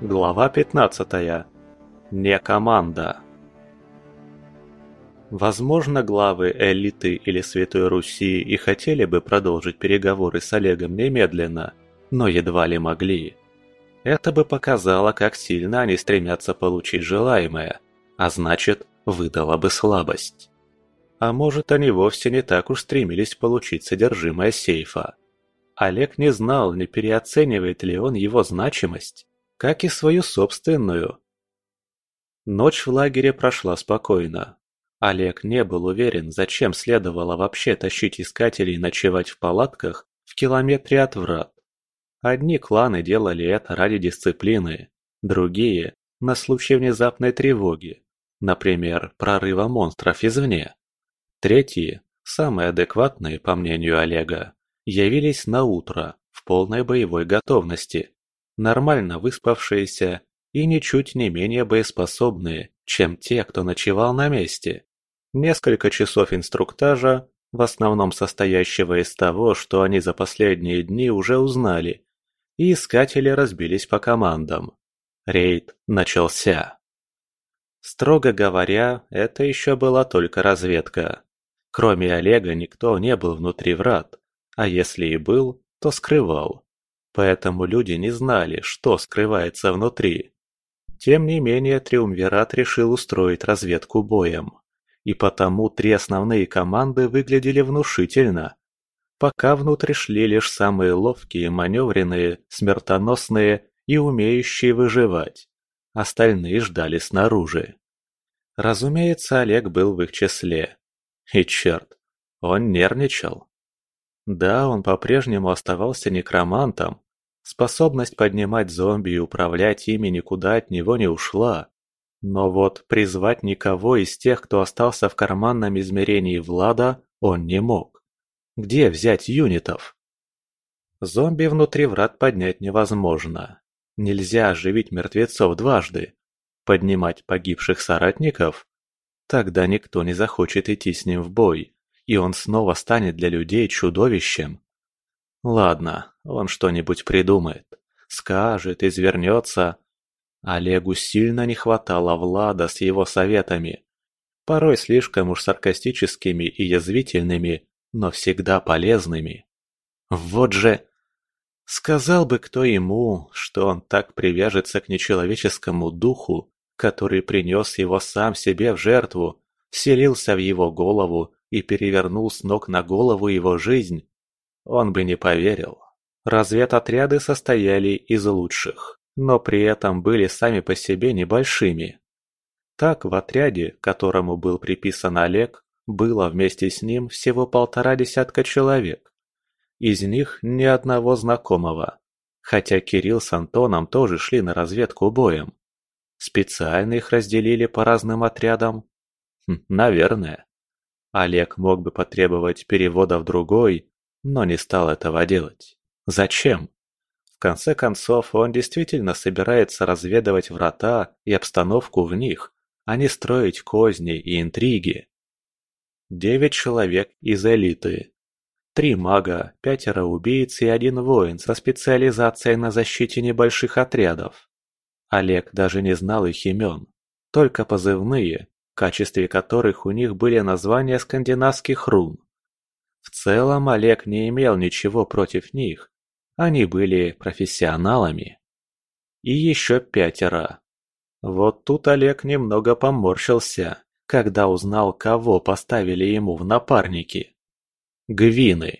Глава 15. Не команда. Возможно, главы элиты или Святой Руси и хотели бы продолжить переговоры с Олегом немедленно, но едва ли могли. Это бы показало, как сильно они стремятся получить желаемое, а значит, выдало бы слабость. А может, они вовсе не так уж стремились получить содержимое сейфа. Олег не знал, не переоценивает ли он его значимость как и свою собственную. Ночь в лагере прошла спокойно. Олег не был уверен, зачем следовало вообще тащить искателей ночевать в палатках в километре от врат. Одни кланы делали это ради дисциплины, другие – на случай внезапной тревоги, например, прорыва монстров извне. Третьи, самые адекватные, по мнению Олега, явились на утро в полной боевой готовности нормально выспавшиеся и ничуть не менее боеспособные, чем те, кто ночевал на месте. Несколько часов инструктажа, в основном состоящего из того, что они за последние дни уже узнали, и искатели разбились по командам. Рейд начался. Строго говоря, это еще была только разведка. Кроме Олега никто не был внутри врат, а если и был, то скрывал поэтому люди не знали, что скрывается внутри. Тем не менее, Триумвират решил устроить разведку боем. И потому три основные команды выглядели внушительно. Пока внутрь шли лишь самые ловкие, маневренные, смертоносные и умеющие выживать. Остальные ждали снаружи. Разумеется, Олег был в их числе. И черт, он нервничал. Да, он по-прежнему оставался некромантом, Способность поднимать зомби и управлять ими никуда от него не ушла. Но вот призвать никого из тех, кто остался в карманном измерении Влада, он не мог. Где взять юнитов? Зомби внутри врат поднять невозможно. Нельзя оживить мертвецов дважды. Поднимать погибших соратников? Тогда никто не захочет идти с ним в бой, и он снова станет для людей чудовищем. Ладно, он что-нибудь придумает. Скажет, извернется. Олегу сильно не хватало Влада с его советами. Порой слишком уж саркастическими и язвительными, но всегда полезными. Вот же... Сказал бы кто ему, что он так привяжется к нечеловеческому духу, который принес его сам себе в жертву, вселился в его голову и перевернул с ног на голову его жизнь, он бы не поверил. Разведотряды состояли из лучших, но при этом были сами по себе небольшими. Так в отряде, которому был приписан Олег, было вместе с ним всего полтора десятка человек. Из них ни одного знакомого, хотя Кирилл с Антоном тоже шли на разведку боем. Специально их разделили по разным отрядам? Хм, наверное. Олег мог бы потребовать перевода в другой, но не стал этого делать. Зачем? В конце концов, он действительно собирается разведывать врата и обстановку в них, а не строить козни и интриги. Девять человек из элиты. Три мага, пятеро убийц и один воин со специализацией на защите небольших отрядов. Олег даже не знал их имен, только позывные, в качестве которых у них были названия скандинавских рун. В целом Олег не имел ничего против них. Они были профессионалами. И еще пятеро. Вот тут Олег немного поморщился, когда узнал, кого поставили ему в напарники. Гвины.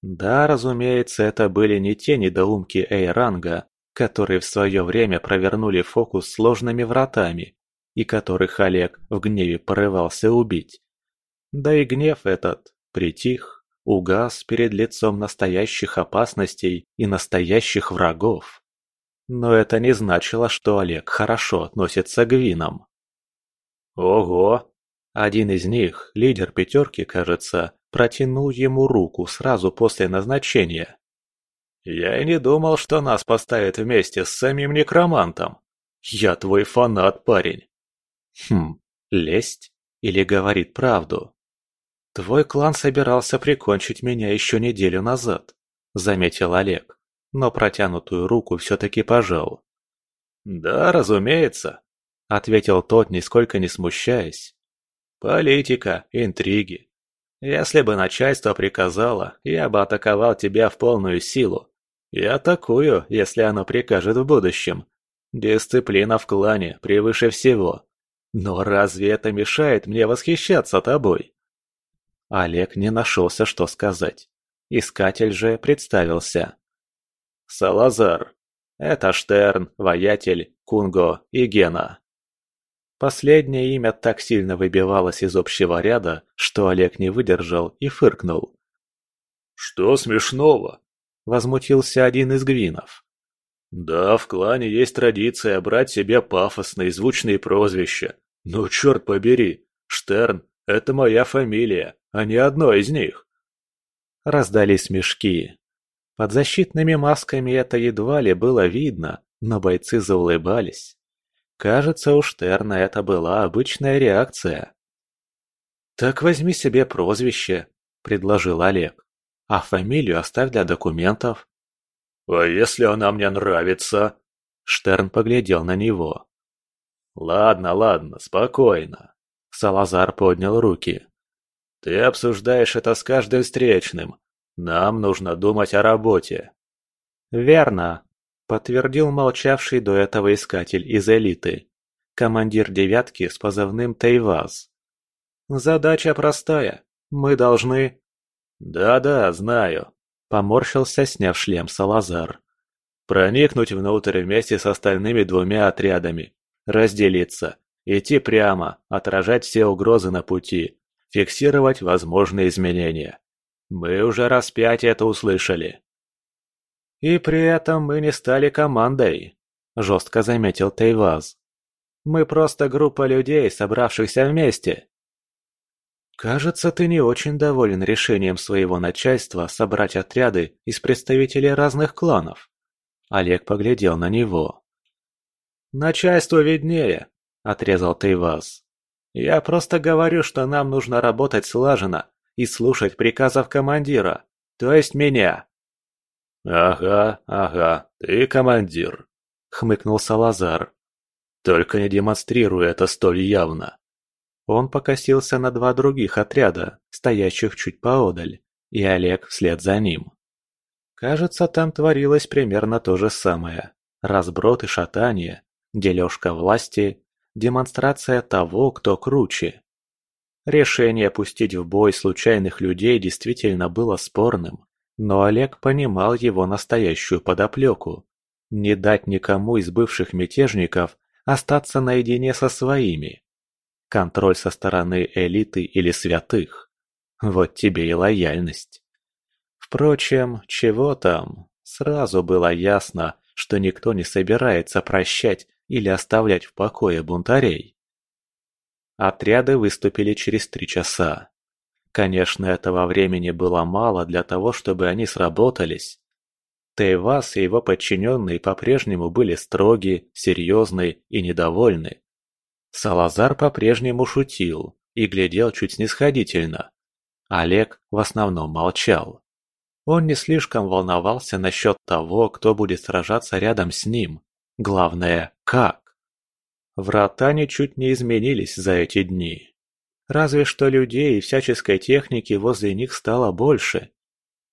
Да, разумеется, это были не те недоумки Эйранга, которые в свое время провернули фокус сложными вратами, и которых Олег в гневе порывался убить. Да и гнев этот притих, угас перед лицом настоящих опасностей и настоящих врагов. Но это не значило, что Олег хорошо относится к винам. Ого! Один из них, лидер пятерки, кажется, протянул ему руку сразу после назначения. «Я и не думал, что нас поставят вместе с самим некромантом. Я твой фанат, парень». Хм, лесть? Или говорит правду? «Твой клан собирался прикончить меня еще неделю назад», — заметил Олег, но протянутую руку все-таки пожал. «Да, разумеется», — ответил тот, нисколько не смущаясь. «Политика, интриги. Если бы начальство приказало, я бы атаковал тебя в полную силу. И атакую, если оно прикажет в будущем. Дисциплина в клане превыше всего. Но разве это мешает мне восхищаться тобой?» Олег не нашелся, что сказать. Искатель же представился. «Салазар. Это Штерн, Воятель, Кунго и Гена». Последнее имя так сильно выбивалось из общего ряда, что Олег не выдержал и фыркнул. «Что смешного?» – возмутился один из гвинов. «Да, в клане есть традиция брать себе пафосные звучные прозвища. Но черт побери, Штерн – это моя фамилия, а не одно из них». Раздались смешки. Под защитными масками это едва ли было видно, но бойцы заулыбались. Кажется, у Штерна это была обычная реакция. «Так возьми себе прозвище», – предложил Олег. «А фамилию оставь для документов». «А если она мне нравится?» Штерн поглядел на него. «Ладно, ладно, спокойно». Салазар поднял руки. «Ты обсуждаешь это с каждым встречным. Нам нужно думать о работе». «Верно», подтвердил молчавший до этого искатель из элиты, командир девятки с позывным Тейваз. «Задача простая. Мы должны...» «Да-да, знаю», — поморщился, сняв шлем Салазар. «Проникнуть внутрь вместе с остальными двумя отрядами, разделиться, идти прямо, отражать все угрозы на пути, фиксировать возможные изменения. Мы уже раз пять это услышали». «И при этом мы не стали командой», – жестко заметил Тейваз. «Мы просто группа людей, собравшихся вместе». «Кажется, ты не очень доволен решением своего начальства собрать отряды из представителей разных кланов». Олег поглядел на него. «Начальству виднее», – отрезал Тейваз. «Я просто говорю, что нам нужно работать слаженно и слушать приказов командира, то есть меня». «Ага, ага, ты командир», — хмыкнул Салазар. «Только не демонстрируй это столь явно». Он покосился на два других отряда, стоящих чуть поодаль, и Олег вслед за ним. Кажется, там творилось примерно то же самое. Разброд и шатание, дележка власти, демонстрация того, кто круче. Решение пустить в бой случайных людей действительно было спорным. Но Олег понимал его настоящую подоплеку. Не дать никому из бывших мятежников остаться наедине со своими. Контроль со стороны элиты или святых. Вот тебе и лояльность. Впрочем, чего там? Сразу было ясно, что никто не собирается прощать или оставлять в покое бунтарей. Отряды выступили через три часа. Конечно, этого времени было мало для того, чтобы они сработались. Тейвас и его подчиненные по-прежнему были строги, серьезны и недовольны. Салазар по-прежнему шутил и глядел чуть снисходительно. Олег в основном молчал. Он не слишком волновался насчет того, кто будет сражаться рядом с ним. Главное, как. Врата ничуть не изменились за эти дни. Разве что людей и всяческой техники возле них стало больше.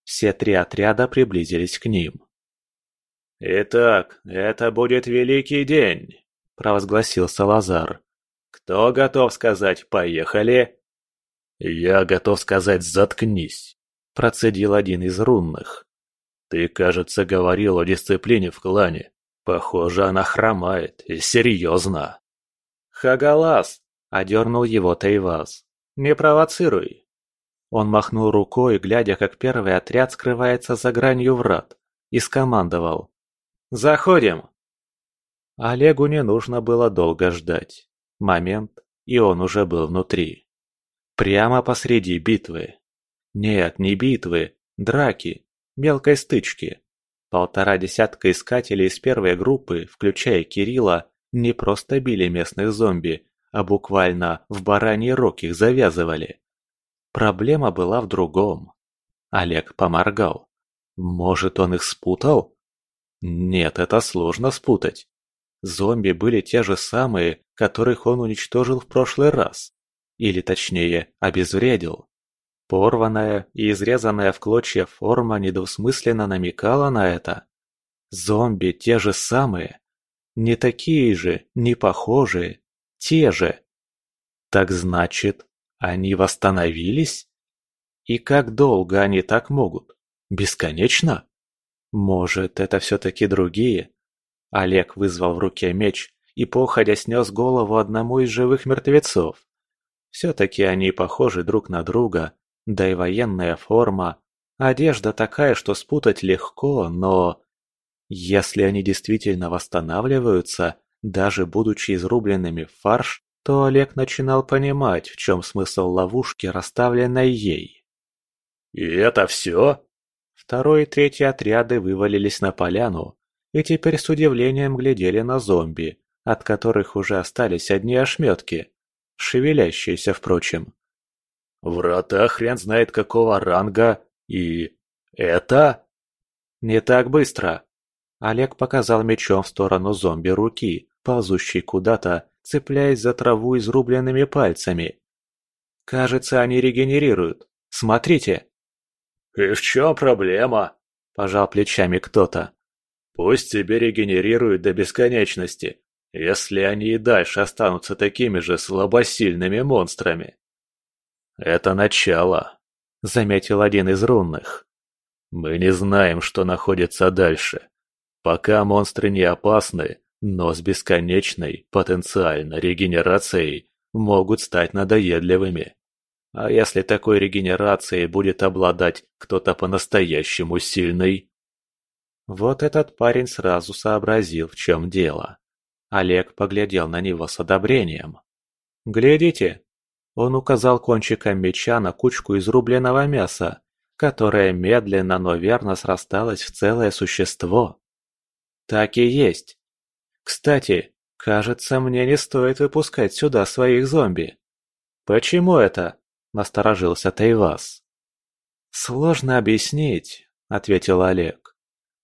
Все три отряда приблизились к ним. «Итак, это будет великий день», – провозгласил Салазар. «Кто готов сказать «поехали»?» «Я готов сказать «заткнись», – процедил один из рунных. «Ты, кажется, говорил о дисциплине в клане. Похоже, она хромает, и серьезно». «Хагалас, Одернул его Тейваз. «Не провоцируй!» Он махнул рукой, глядя, как первый отряд скрывается за гранью врат, и скомандовал. «Заходим!» Олегу не нужно было долго ждать. Момент, и он уже был внутри. Прямо посреди битвы. Нет, не битвы, драки, мелкой стычки. Полтора десятка искателей из первой группы, включая Кирилла, не просто били местных зомби, а буквально в бараний рог их завязывали. Проблема была в другом. Олег поморгал. Может, он их спутал? Нет, это сложно спутать. зомби были те же самые, которых он уничтожил в прошлый раз. Или точнее, обезвредил. Порванная и изрезанная в клочья форма недвусмысленно намекала на это. Зомби те же самые. Не такие же, не похожие, те же. Так значит, они восстановились? И как долго они так могут? Бесконечно? Может, это все-таки другие? Олег вызвал в руке меч и походя снес голову одному из живых мертвецов. Все-таки они похожи друг на друга, да и военная форма. Одежда такая, что спутать легко, но... Если они действительно восстанавливаются, даже будучи изрубленными в фарш, то Олег начинал понимать, в чем смысл ловушки, расставленной ей. «И это все?» Второй и третий отряды вывалились на поляну и теперь с удивлением глядели на зомби, от которых уже остались одни ошметки, шевелящиеся, впрочем. «Врата хрен знает какого ранга и... это...» «Не так быстро!» Олег показал мечом в сторону зомби руки, ползущей куда-то, цепляясь за траву изрубленными пальцами. «Кажется, они регенерируют. Смотрите!» «И в чем проблема?» – пожал плечами кто-то. «Пусть тебе регенерируют до бесконечности, если они и дальше останутся такими же слабосильными монстрами». «Это начало», – заметил один из рунных. «Мы не знаем, что находится дальше. Пока монстры не опасны, но с бесконечной, потенциально, регенерацией могут стать надоедливыми. А если такой регенерацией будет обладать кто-то по-настоящему сильный? Вот этот парень сразу сообразил, в чем дело. Олег поглядел на него с одобрением. «Глядите!» Он указал кончиком меча на кучку изрубленного мяса, которое медленно, но верно срасталось в целое существо. «Так и есть. Кстати, кажется, мне не стоит выпускать сюда своих зомби». «Почему это?» – насторожился Тайвас. «Сложно объяснить», – ответил Олег.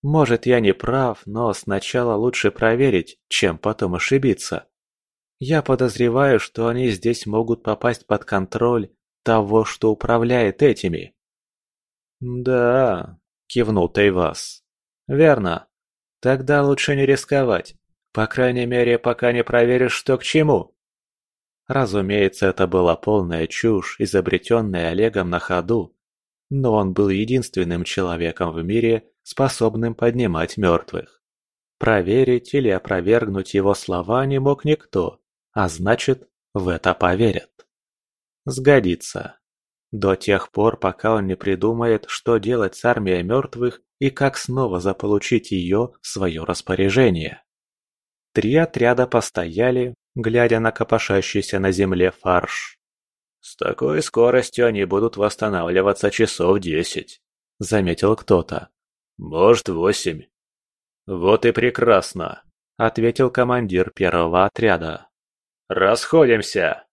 «Может, я не прав, но сначала лучше проверить, чем потом ошибиться. Я подозреваю, что они здесь могут попасть под контроль того, что управляет этими». «Да», – кивнул Тайвас. «Верно. Тогда лучше не рисковать. По крайней мере, пока не проверишь, что к чему». Разумеется, это была полная чушь, изобретенная Олегом на ходу. Но он был единственным человеком в мире, способным поднимать мертвых. Проверить или опровергнуть его слова не мог никто, а значит, в это поверят. Сгодится. До тех пор, пока он не придумает, что делать с армией мертвых и как снова заполучить ее в свое распоряжение. Три отряда постояли, глядя на копошащийся на земле фарш. «С такой скоростью они будут восстанавливаться часов десять», — заметил кто-то. «Может, восемь». «Вот и прекрасно», — ответил командир первого отряда. «Расходимся!»